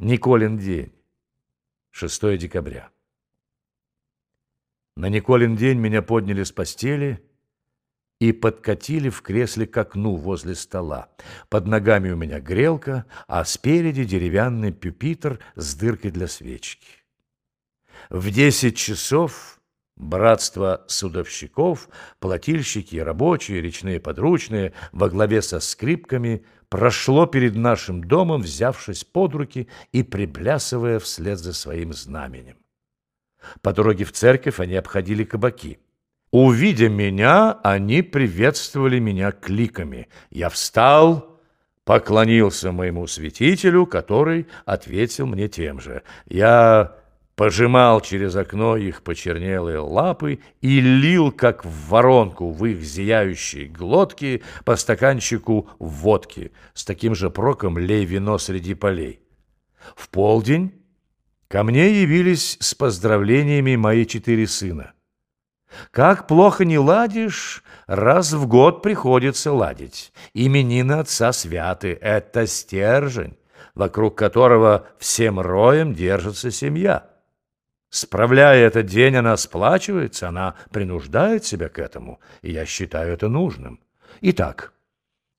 Николин день. 6 декабря. На Николин день меня подняли с постели и подкатили в кресле к окну возле стола. Под ногами у меня грелка, а спереди деревянный пюпитр с дыркой для свечки. В десять часов Братство судовщиков, плательщики, рабочие, речные подручные во главе со скрипками прошло перед нашим домом, взявшись под руки и приплясывая вслед за своим знаменем. По дороге в церковь они обходили кабаки. Увидя меня, они приветствовали меня кликами. Я встал, поклонился моему святителю, который ответил мне тем же. Я пожимал через окно их почернелые лапы и лил, как в воронку, в их зияющие глотки по стаканчику водки. С таким же проком лей вино среди полей. В полдень ко мне явились с поздравлениями мои четыре сына. Как плохо не ладишь, раз в год приходится ладить. Именины отца святы — это стержень, вокруг которого всем роем держится семья. Справляя этот день, она сплачивается, она принуждает себя к этому, и я считаю это нужным. Итак,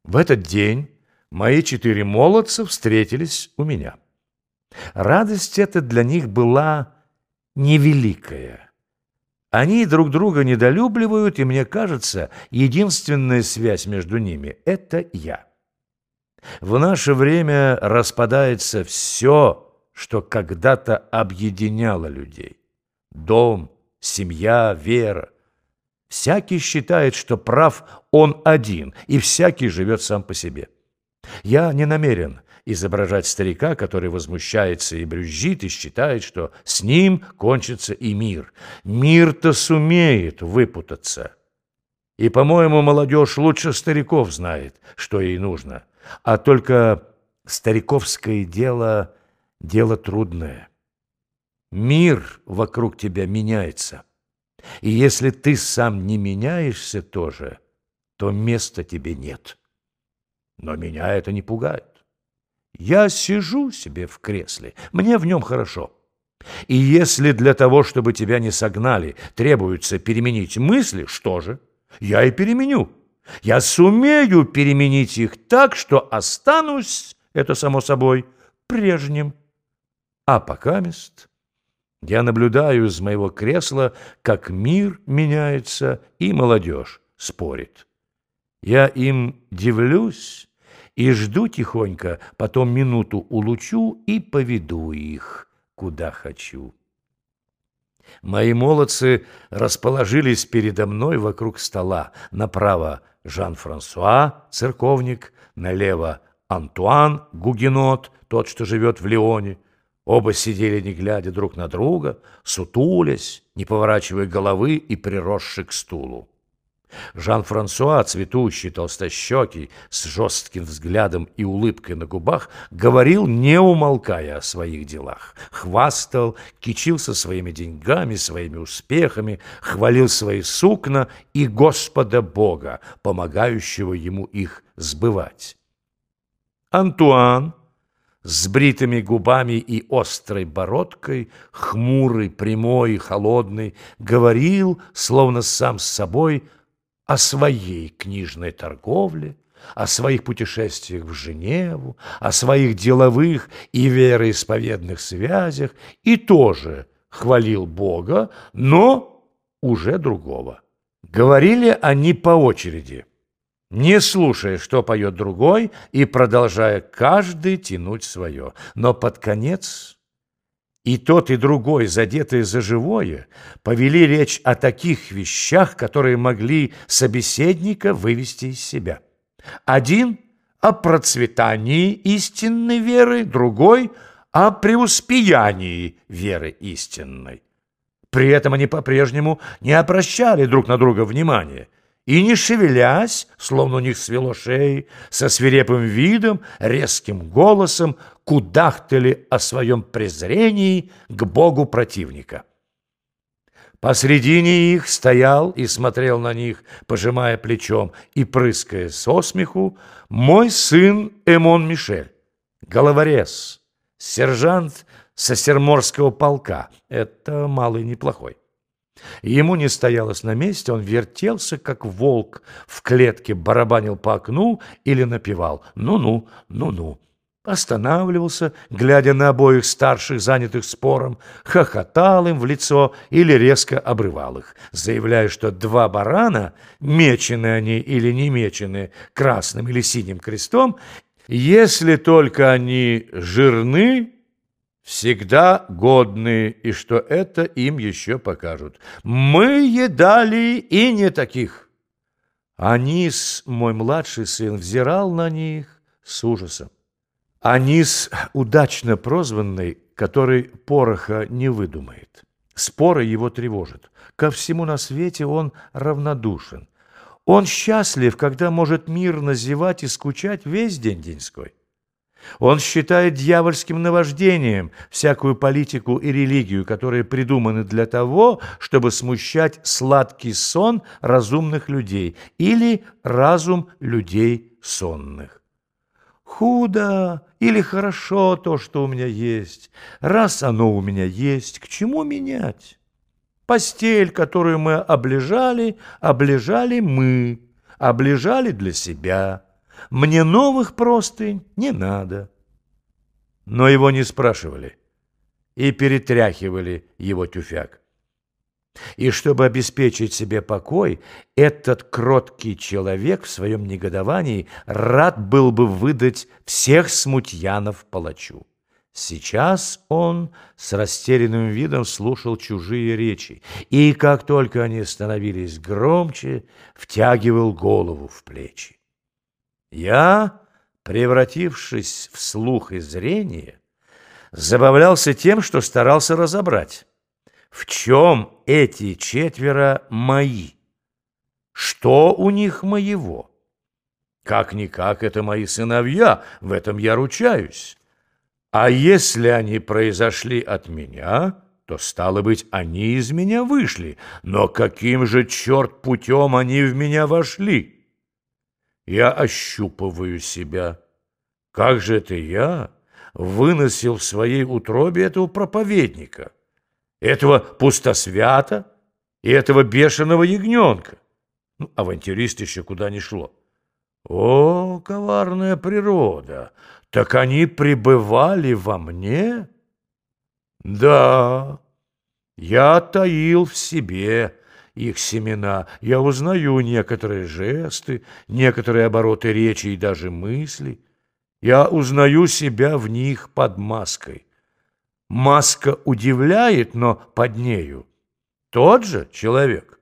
в этот день мои четыре молодца встретились у меня. Радость эта для них была невеликая. Они друг друга недолюбливают, и мне кажется, единственная связь между ними — это я. В наше время распадается все, что когда-то объединяло людей. Дом, семья, вера. Всякий считает, что прав он один, и всякий живет сам по себе. Я не намерен изображать старика, который возмущается и брюзжит, и считает, что с ним кончится и мир. Мир-то сумеет выпутаться. И, по-моему, молодежь лучше стариков знает, что ей нужно. А только стариковское дело дело трудное. Мир вокруг тебя меняется. И если ты сам не меняешься тоже, то места тебе нет. Но меня это не пугает. Я сижу себе в кресле, мне в нем хорошо. И если для того, чтобы тебя не согнали, требуется переменить мысли, что же? Я и переменю. Я сумею переменить их так, что останусь, это само собой, прежним. А пока мест я наблюдаю из моего кресла, как мир меняется и молодежь спорит. Я им дивлюсь и жду тихонько, потом минуту улучу и поведу их, куда хочу. Мои молодцы расположились передо мной вокруг стола. Направо Жан-Франсуа, церковник, налево Антуан, гугенот, тот, что живет в Лионе, Оба сидели, не глядя друг на друга, сутулясь, не поворачивая головы и приросши к стулу. Жан-Франсуа, цветущий, толстощекий, с жестким взглядом и улыбкой на губах, говорил, не умолкая о своих делах. Хвастал, кичился своими деньгами, своими успехами, хвалил свои сукна и Господа Бога, помогающего ему их сбывать. Антуан, с бритыми губами и острой бородкой, хмурый, прямой холодный, говорил, словно сам с собой, о своей книжной торговле, о своих путешествиях в Женеву, о своих деловых и вероисповедных связях и тоже хвалил Бога, но уже другого. Говорили они по очереди не слушая, что поет другой, и продолжая каждый тянуть свое. Но под конец и тот, и другой, задетые за живое, повели речь о таких вещах, которые могли собеседника вывести из себя. Один – о процветании истинной веры, другой – о преуспеянии веры истинной. При этом они по-прежнему не обращали друг на друга внимания – и, не шевелясь, словно у них свело шеи, со свирепым видом, резким голосом кудахтали о своем презрении к богу противника. Посредине их стоял и смотрел на них, пожимая плечом и прыская со смеху, мой сын Эмон Мишель, головорез, сержант Сосерморского полка. Это малый неплохой. Ему не стоялось на месте, он вертелся, как волк, в клетке барабанил по окну или напевал «ну-ну, ну-ну». Останавливался, глядя на обоих старших, занятых спором, хохотал им в лицо или резко обрывал их, заявляя, что два барана, мечены они или не мечены красным или синим крестом, если только они жирны, всегда годны, и что это им еще покажут. Мы едали и не таких. Анис, мой младший сын, взирал на них с ужасом. Анис, удачно прозванный, который пороха не выдумает. Споры его тревожат. Ко всему на свете он равнодушен. Он счастлив, когда может мирно зевать и скучать весь день деньской. Он считает дьявольским наваждением всякую политику и религию, которые придуманы для того, чтобы смущать сладкий сон разумных людей или разум людей сонных. Худо или хорошо то, что у меня есть. Раз оно у меня есть, к чему менять? Постель, которую мы облежали, облежали мы, облежали для себя. Мне новых простынь не надо. Но его не спрашивали и перетряхивали его тюфяк. И чтобы обеспечить себе покой, этот кроткий человек в своем негодовании рад был бы выдать всех смутьянов палачу. Сейчас он с растерянным видом слушал чужие речи, и как только они становились громче, втягивал голову в плечи. Я, превратившись в слух и зрение, забавлялся тем, что старался разобрать, в чем эти четверо мои, что у них моего. Как-никак это мои сыновья, в этом я ручаюсь. А если они произошли от меня, то, стало быть, они из меня вышли. Но каким же, черт, путем они в меня вошли?» Я ощупываю себя. Как же это я выносил в своей утробе этого проповедника, этого пустосвята и этого бешеного ягненка? Ну, авантюрист еще куда ни шло. О, коварная природа! Так они пребывали во мне? Да, я таил в себе их семена, я узнаю некоторые жесты, некоторые обороты речи и даже мысли. Я узнаю себя в них под маской. Маска удивляет, но под нею тот же человек,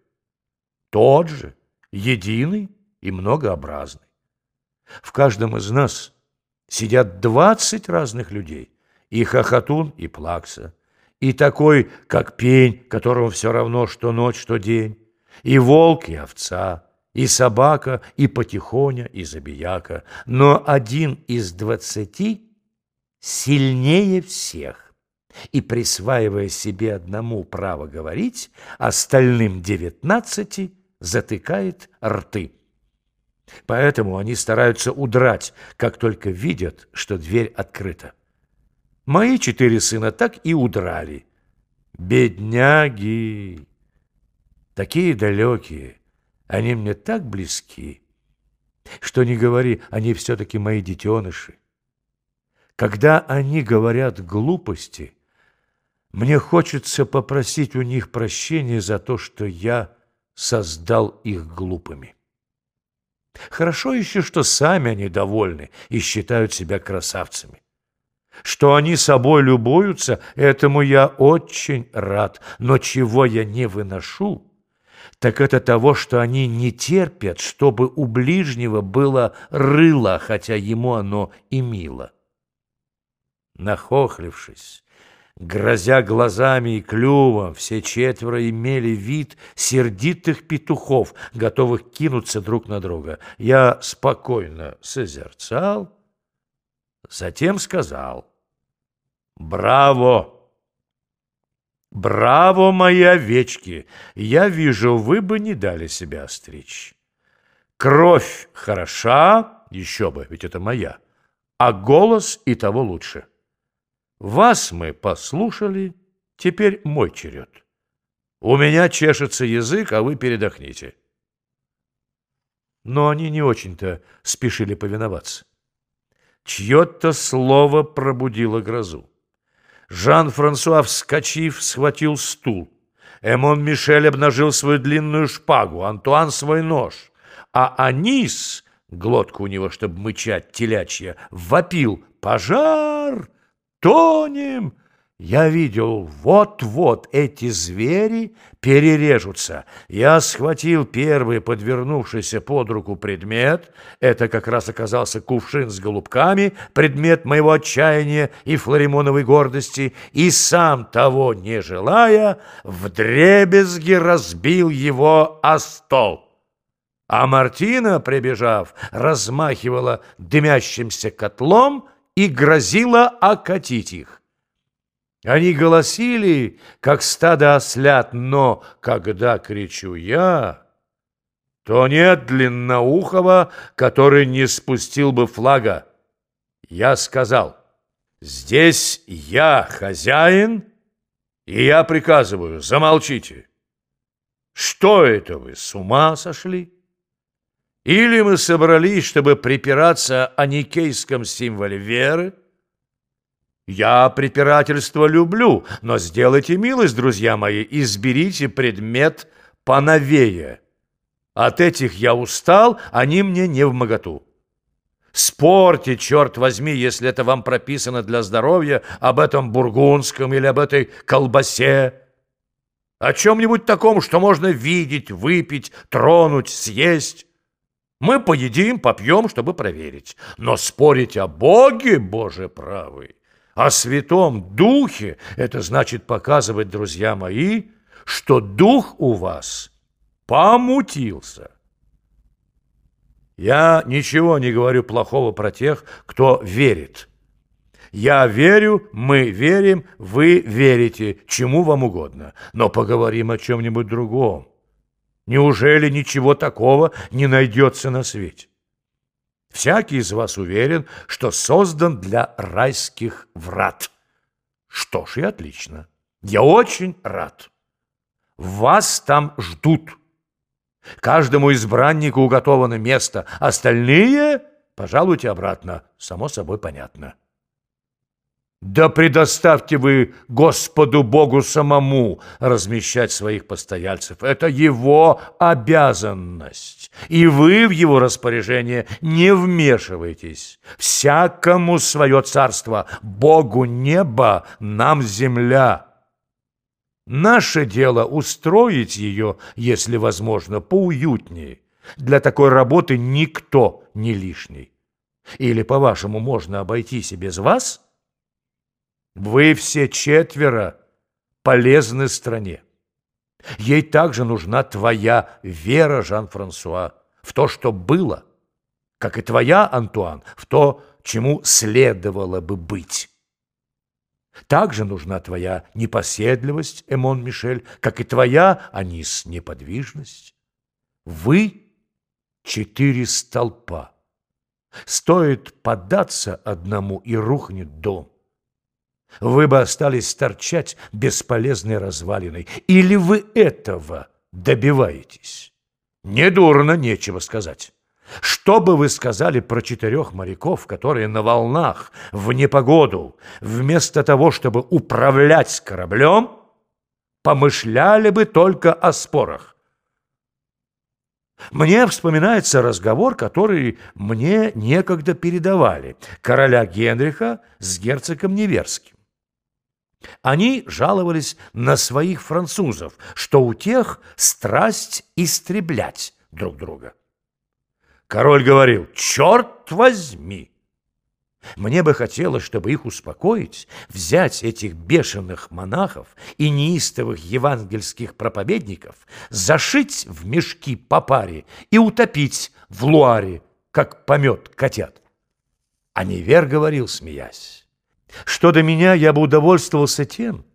тот же, единый и многообразный. В каждом из нас сидят двадцать разных людей, и хохотун, и плакса, и такой, как пень, которому все равно, что ночь, что день, и волк, и овца, и собака, и потихоня, и забияка, но один из двадцати сильнее всех, и, присваивая себе одному право говорить, остальным девятнадцати затыкает рты. Поэтому они стараются удрать, как только видят, что дверь открыта. Мои четыре сына так и удрали. Бедняги! Такие далекие, они мне так близки, что не говори, они все-таки мои детеныши. Когда они говорят глупости, мне хочется попросить у них прощения за то, что я создал их глупыми. Хорошо еще, что сами они довольны и считают себя красавцами. Что они собой любуются, этому я очень рад. Но чего я не выношу, так это того, что они не терпят, чтобы у ближнего было рыло, хотя ему оно и мило. Нахохлившись, грозя глазами и клювом, все четверо имели вид сердитых петухов, готовых кинуться друг на друга. Я спокойно созерцал, Затем сказал «Браво!» «Браво, мои овечки! Я вижу, вы бы не дали себя остричь. Кровь хороша, еще бы, ведь это моя, а голос и того лучше. Вас мы послушали, теперь мой черед. У меня чешется язык, а вы передохните. Но они не очень-то спешили повиноваться. Чье-то слово пробудило грозу. Жан-Франсуа, вскочив, схватил стул. Эмон Мишель обнажил свою длинную шпагу, Антуан свой нож, а Анис, глотка у него, чтобы мычать телячья, вопил «Пожар! Тонем!» Я видел, вот-вот эти звери перережутся. Я схватил первый подвернувшийся под руку предмет. Это как раз оказался кувшин с голубками, предмет моего отчаяния и флоримоновой гордости, и сам того не желая, вдребезги разбил его о стол. А Мартина, прибежав, размахивала дымящимся котлом и грозила окатить их. Они голосили, как стадо ослят, но когда кричу я, то нет длинноухого, который не спустил бы флага. Я сказал, здесь я хозяин, и я приказываю, замолчите. Что это вы, с ума сошли? Или мы собрались, чтобы припираться о никейском символе веры, я препирательство люблю, но сделайте милость, друзья мои, изберите предмет поновее. От этих я устал, они мне не в моготу. Спорьте, черт возьми, если это вам прописано для здоровья, об этом бургундском или об этой колбасе. О чем-нибудь таком, что можно видеть, выпить, тронуть, съесть. Мы поедим, попьем, чтобы проверить. Но спорить о Боге, Боже правый, о Святом Духе, это значит показывать, друзья мои, что Дух у вас помутился. Я ничего не говорю плохого про тех, кто верит. Я верю, мы верим, вы верите, чему вам угодно. Но поговорим о чем-нибудь другом. Неужели ничего такого не найдется на свете? Всякий из вас уверен, что создан для райских врат. Что ж и отлично. Я очень рад. Вас там ждут. Каждому избраннику уготовано место. Остальные пожалуйте обратно. Само собой понятно. Да предоставьте вы Господу Богу самому размещать своих постояльцев. Это его обязанность. И вы в его распоряжение не вмешивайтесь. Всякому свое царство, Богу небо, нам земля. Наше дело устроить ее, если возможно, поуютнее. Для такой работы никто не лишний. Или, по-вашему, можно обойтись и без вас – вы все четверо полезны стране. Ей также нужна твоя вера, Жан-Франсуа, в то, что было, как и твоя, Антуан, в то, чему следовало бы быть. Также нужна твоя непоседливость, Эмон Мишель, как и твоя, Анис, неподвижность. Вы — четыре столпа. Стоит податься одному, и рухнет дом. Вы бы остались торчать бесполезной развалиной. Или вы этого добиваетесь? Недурно, нечего сказать. Что бы вы сказали про четырех моряков, которые на волнах, в непогоду, вместо того, чтобы управлять кораблем, помышляли бы только о спорах? Мне вспоминается разговор, который мне некогда передавали, короля Генриха с герцогом Неверским. Они жаловались на своих французов, что у тех страсть истреблять друг друга. Король говорил, черт возьми! Мне бы хотелось, чтобы их успокоить, взять этих бешеных монахов и неистовых евангельских проповедников, зашить в мешки по паре и утопить в луаре, как помет котят. А Невер говорил, смеясь, что до меня, я бы удовольствовался тем,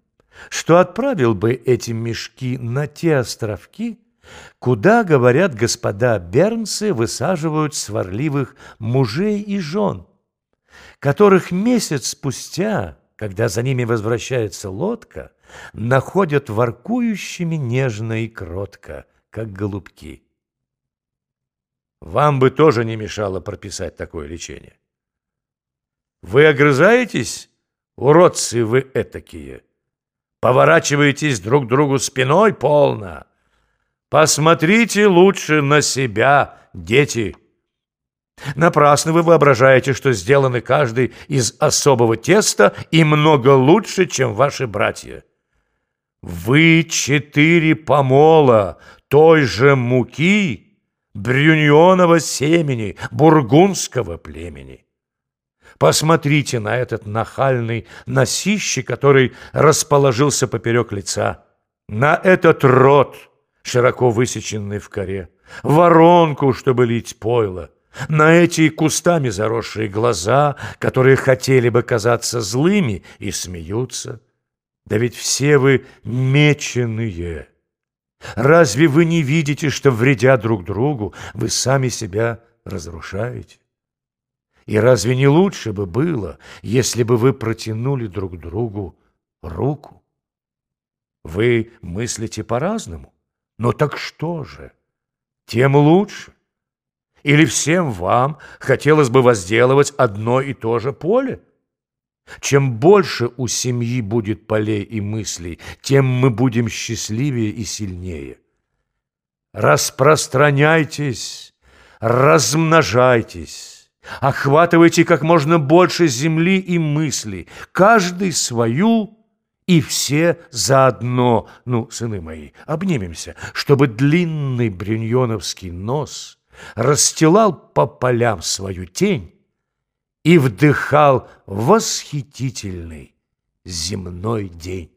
что отправил бы эти мешки на те островки, куда, говорят, господа Бернсы высаживают сварливых мужей и жен, которых месяц спустя, когда за ними возвращается лодка, находят воркующими нежно и кротко, как голубки. Вам бы тоже не мешало прописать такое лечение. Вы огрызаетесь, уродцы вы этакие? Поворачиваетесь друг другу спиной полно? Посмотрите лучше на себя, дети. Напрасно вы воображаете, что сделаны каждый из особого теста и много лучше, чем ваши братья. Вы четыре помола той же муки брюньонова семени, бургундского племени. Посмотрите на этот нахальный носище, который расположился поперек лица, на этот рот, широко высеченный в коре, воронку, чтобы лить пойло, на эти кустами заросшие глаза, которые хотели бы казаться злыми и смеются. Да ведь все вы меченые. Разве вы не видите, что, вредя друг другу, вы сами себя разрушаете? И разве не лучше бы было, если бы вы протянули друг другу руку? Вы мыслите по-разному. Но так что же? Тем лучше. Или всем вам хотелось бы возделывать одно и то же поле? Чем больше у семьи будет полей и мыслей, тем мы будем счастливее и сильнее. Распространяйтесь, размножайтесь, охватывайте как можно больше земли и мыслей, каждый свою и все заодно. Ну, сыны мои, обнимемся, чтобы длинный брюньоновский нос расстилал по полям свою тень, и вдыхал восхитительный земной день.